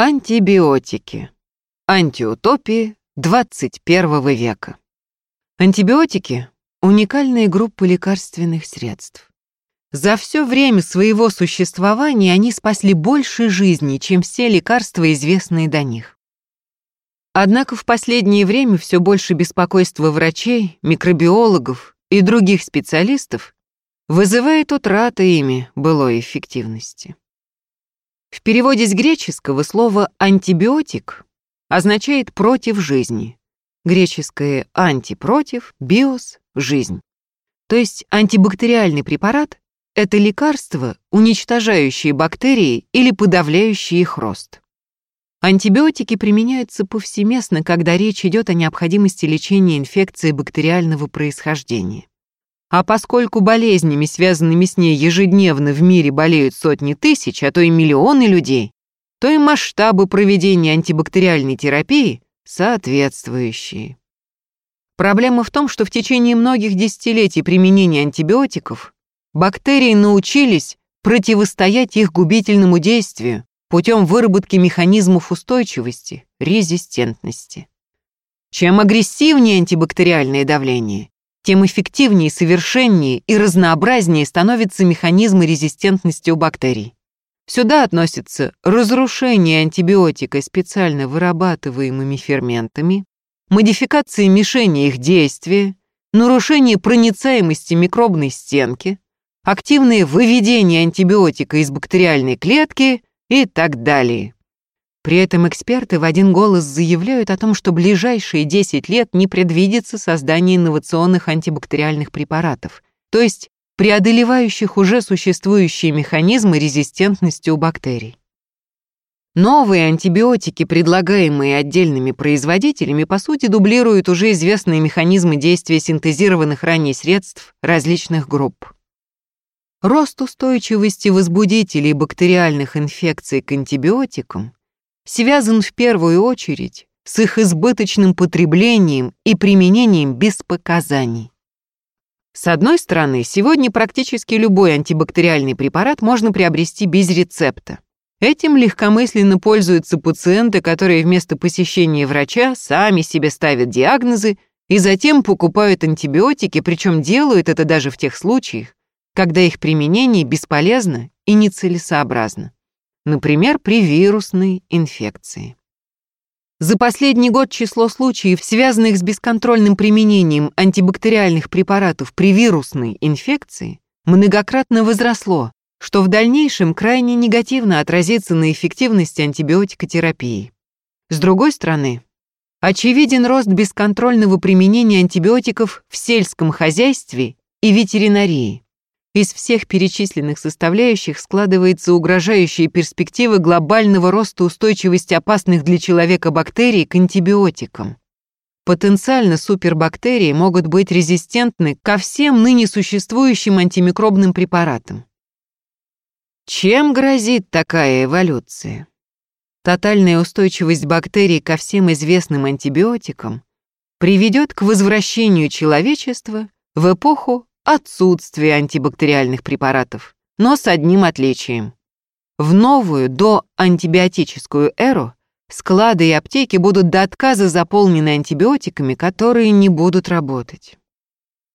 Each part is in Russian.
Антибиотики. Антиутопии 21 века. Антибиотики — уникальные группы лекарственных средств. За все время своего существования они спасли больше жизней, чем все лекарства, известные до них. Однако в последнее время все больше беспокойства врачей, микробиологов и других специалистов вызывает утрата ими былой эффективности. В переводе с греческого слово «антибиотик» означает «против жизни». Греческое «анти» — «против», «биос» — «жизнь». То есть антибактериальный препарат — это лекарство, уничтожающее бактерии или подавляющее их рост. Антибиотики применяются повсеместно, когда речь идет о необходимости лечения инфекции бактериального происхождения. А поскольку болезнями, связанными с ней, ежедневно в мире болеют сотни тысяч, а то и миллионы людей, то и масштабы проведения антибактериальной терапии соответствующие. Проблема в том, что в течение многих десятилетий применения антибиотиков бактерии научились противостоять их губительному действию путем выработки механизмов устойчивости, резистентности. Чем агрессивнее антибактериальное давление, тем эффективнее, совершеннее и разнообразнее становятся механизмы резистентности у бактерий. Сюда относятся разрушение антибиотика специально вырабатываемыми ферментами, модификация мишени их действия, нарушение проницаемости микробной стенки, активное выведение антибиотика из бактериальной клетки и так далее. При этом эксперты в один голос заявляют о том, что ближайшие 10 лет не предвидится создание инновационных антибактериальных препаратов, то есть преодолевающих уже существующие механизмы резистентности у бактерий. Новые антибиотики, предлагаемые отдельными производителями, по сути дублируют уже известные механизмы действия синтезированных ранее средств различных групп. Рост устойчивости возбудителей бактериальных инфекций к антибиотикам связан в первую очередь с их избыточным потреблением и применением без показаний. С одной стороны, сегодня практически любой антибактериальный препарат можно приобрести без рецепта. Этим легкомысленно пользуются пациенты, которые вместо посещения врача сами себе ставят диагнозы и затем покупают антибиотики, причем делают это даже в тех случаях, когда их применение бесполезно и нецелесообразно например, при вирусной инфекции. За последний год число случаев, связанных с бесконтрольным применением антибактериальных препаратов при вирусной инфекции, многократно возросло, что в дальнейшем крайне негативно отразится на эффективности антибиотикотерапии. С другой стороны, очевиден рост бесконтрольного применения антибиотиков в сельском хозяйстве и ветеринарии. Из всех перечисленных составляющих складывается угрожающая перспектива глобального роста устойчивости опасных для человека бактерий к антибиотикам. Потенциально супербактерии могут быть резистентны ко всем ныне существующим антимикробным препаратам. Чем грозит такая эволюция? Тотальная устойчивость бактерий ко всем известным антибиотикам приведет к возвращению человечества в эпоху отсутствие антибактериальных препаратов, но с одним отличием. В новую до антибиотическую эру склады и аптеки будут до отказа заполнены антибиотиками, которые не будут работать.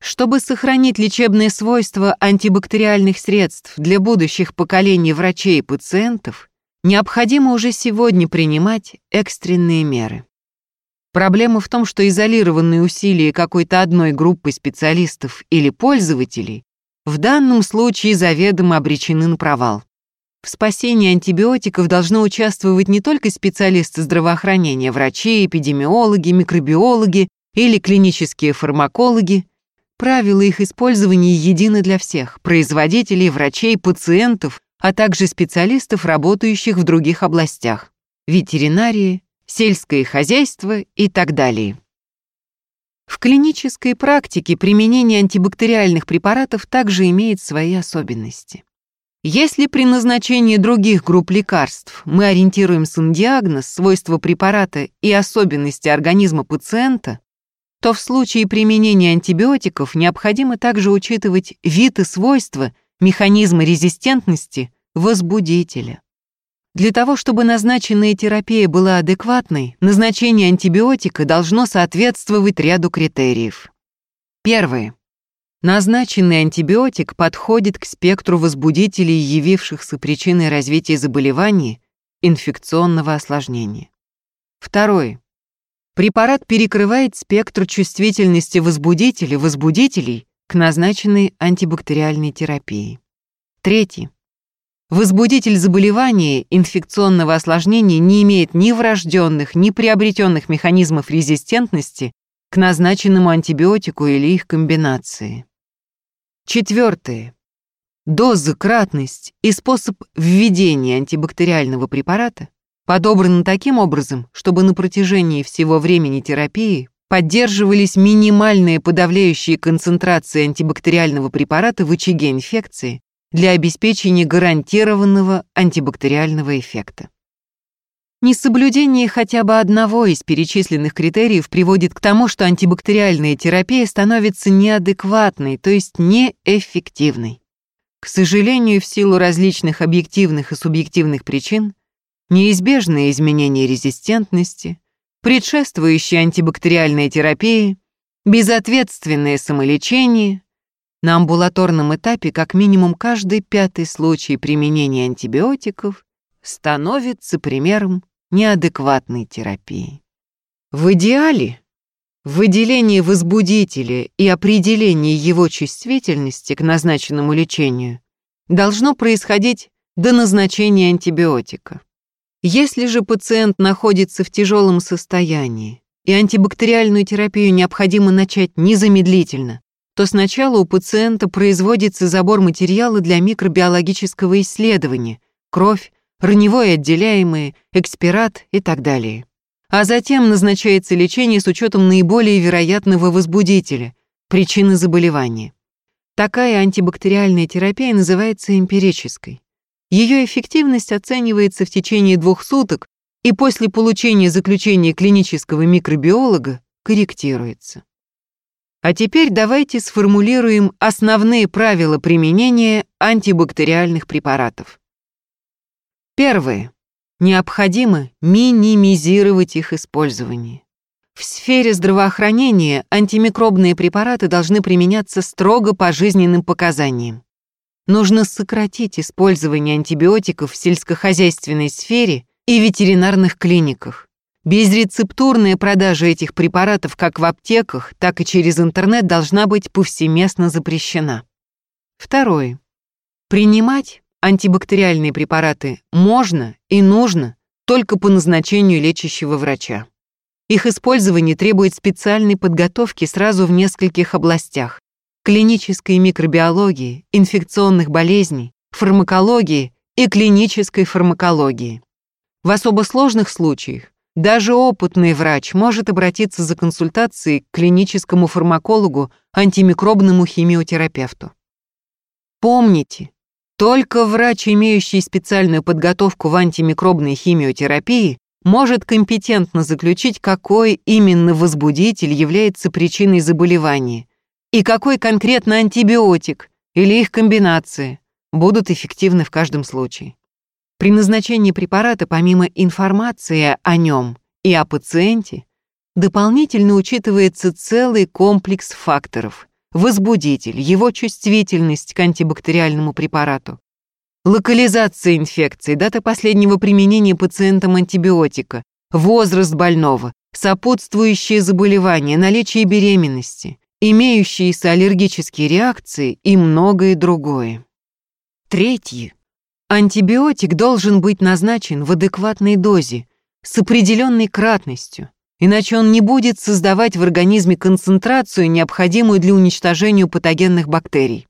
Чтобы сохранить лечебные свойства антибактериальных средств для будущих поколений врачей и пациентов, необходимо уже сегодня принимать экстренные меры. Проблема в том, что изолированные усилия какой-то одной группы специалистов или пользователей в данном случае заведомо обречены на провал. В спасении антибиотиков должны участвовать не только специалисты здравоохранения, врачи, эпидемиологи, микробиологи или клинические фармакологи. Правила их использования едины для всех – производителей, врачей, пациентов, а также специалистов, работающих в других областях – ветеринарии, сельское хозяйство и так далее. В клинической практике применение антибактериальных препаратов также имеет свои особенности. Если при назначении других групп лекарств мы ориентируемся на диагноз, свойства препарата и особенности организма пациента, то в случае применения антибиотиков необходимо также учитывать вид и свойства механизма резистентности возбудителя. Для того, чтобы назначенная терапия была адекватной, назначение антибиотика должно соответствовать ряду критериев. Первое. Назначенный антибиотик подходит к спектру возбудителей, явившихся причиной развития заболевания, инфекционного осложнения. Второе. Препарат перекрывает спектр чувствительности возбудителей, возбудителей к назначенной антибактериальной терапии. Третье. Возбудитель заболевания инфекционного осложнения не имеет ни врожденных, ни приобретенных механизмов резистентности к назначенному антибиотику или их комбинации. Четвертое. Доза, кратность и способ введения антибактериального препарата подобраны таким образом, чтобы на протяжении всего времени терапии поддерживались минимальные подавляющие концентрации антибактериального препарата в очаге инфекции для обеспечения гарантированного антибактериального эффекта. Несоблюдение хотя бы одного из перечисленных критериев приводит к тому, что антибактериальная терапия становится неадекватной, то есть неэффективной. К сожалению, в силу различных объективных и субъективных причин, неизбежные изменения резистентности, предшествующие антибактериальной терапии, безответственное самолечение, на амбулаторном этапе как минимум каждый пятый случай применения антибиотиков становится примером неадекватной терапии. В идеале выделение возбудителя и определение его чувствительности к назначенному лечению должно происходить до назначения антибиотика. Если же пациент находится в тяжелом состоянии и антибактериальную терапию необходимо начать незамедлительно, то сначала у пациента производится забор материала для микробиологического исследования, кровь, раневое отделяемые, экспират и так далее. А затем назначается лечение с учетом наиболее вероятного возбудителя, причины заболевания. Такая антибактериальная терапия называется эмпирической. Ее эффективность оценивается в течение двух суток и после получения заключения клинического микробиолога корректируется. А теперь давайте сформулируем основные правила применения антибактериальных препаратов. Первое. Необходимо минимизировать их использование. В сфере здравоохранения антимикробные препараты должны применяться строго по жизненным показаниям. Нужно сократить использование антибиотиков в сельскохозяйственной сфере и ветеринарных клиниках. Безрецептурная продажа этих препаратов как в аптеках, так и через интернет должна быть повсеместно запрещена. Второе. Принимать антибактериальные препараты можно и нужно только по назначению лечащего врача. Их использование требует специальной подготовки сразу в нескольких областях – клинической микробиологии, инфекционных болезней, фармакологии и клинической фармакологии. В особо сложных случаях даже опытный врач может обратиться за консультацией к клиническому фармакологу, антимикробному химиотерапевту. Помните, только врач, имеющий специальную подготовку в антимикробной химиотерапии, может компетентно заключить, какой именно возбудитель является причиной заболевания и какой конкретно антибиотик или их комбинации будут эффективны в каждом случае. При назначении препарата, помимо информации о нем и о пациенте, дополнительно учитывается целый комплекс факторов, возбудитель, его чувствительность к антибактериальному препарату, локализация инфекции, дата последнего применения пациентам антибиотика, возраст больного, сопутствующие заболевания, наличие беременности, имеющиеся аллергические реакции и многое другое. Третье. Антибиотик должен быть назначен в адекватной дозе, с определенной кратностью, иначе он не будет создавать в организме концентрацию, необходимую для уничтожения патогенных бактерий.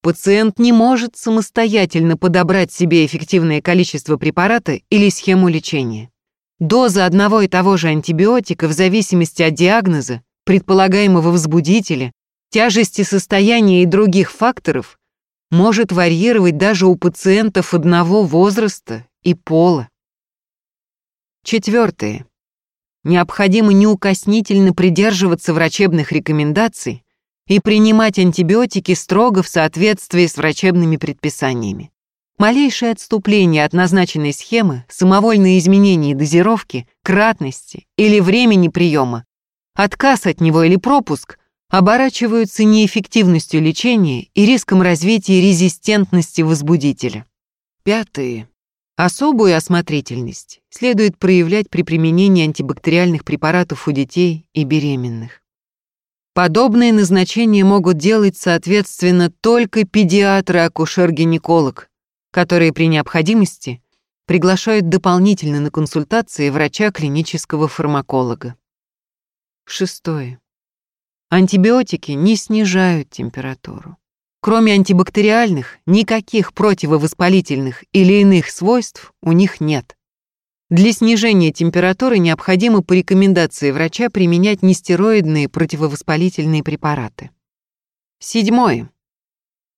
Пациент не может самостоятельно подобрать себе эффективное количество препарата или схему лечения. Доза одного и того же антибиотика в зависимости от диагноза, предполагаемого возбудителя, тяжести состояния и других факторов может варьировать даже у пациентов одного возраста и пола. Четвертое. Необходимо неукоснительно придерживаться врачебных рекомендаций и принимать антибиотики строго в соответствии с врачебными предписаниями. Малейшее отступление от назначенной схемы, самовольные изменения дозировки, кратности или времени приема, отказ от него или пропуск оборачиваются неэффективностью лечения и риском развития резистентности возбудителя. Пятое. Особую осмотрительность следует проявлять при применении антибактериальных препаратов у детей и беременных. Подобные назначения могут делать, соответственно, только педиатр и акушер-гинеколог, которые при необходимости приглашают дополнительно на консультации врача клинического фармаколога. Шестое. Антибиотики не снижают температуру. Кроме антибактериальных, никаких противовоспалительных или иных свойств у них нет. Для снижения температуры необходимо по рекомендации врача применять нестероидные противовоспалительные препараты. Седьмое.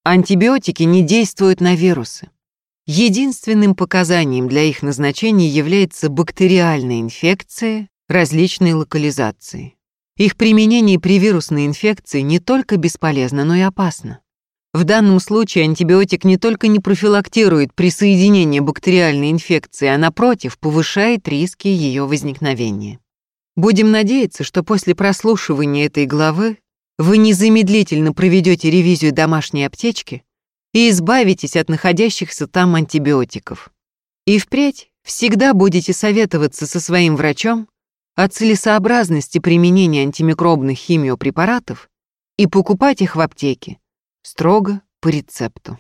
Антибиотики не действуют на вирусы. Единственным показанием для их назначения является бактериальная инфекция различной локализации. Их применение при вирусной инфекции не только бесполезно, но и опасно. В данном случае антибиотик не только не профилактирует присоединение бактериальной инфекции, а напротив повышает риски ее возникновения. Будем надеяться, что после прослушивания этой главы вы незамедлительно проведете ревизию домашней аптечки и избавитесь от находящихся там антибиотиков. И впредь всегда будете советоваться со своим врачом о целесообразности применения антимикробных химиопрепаратов и покупать их в аптеке строго по рецепту.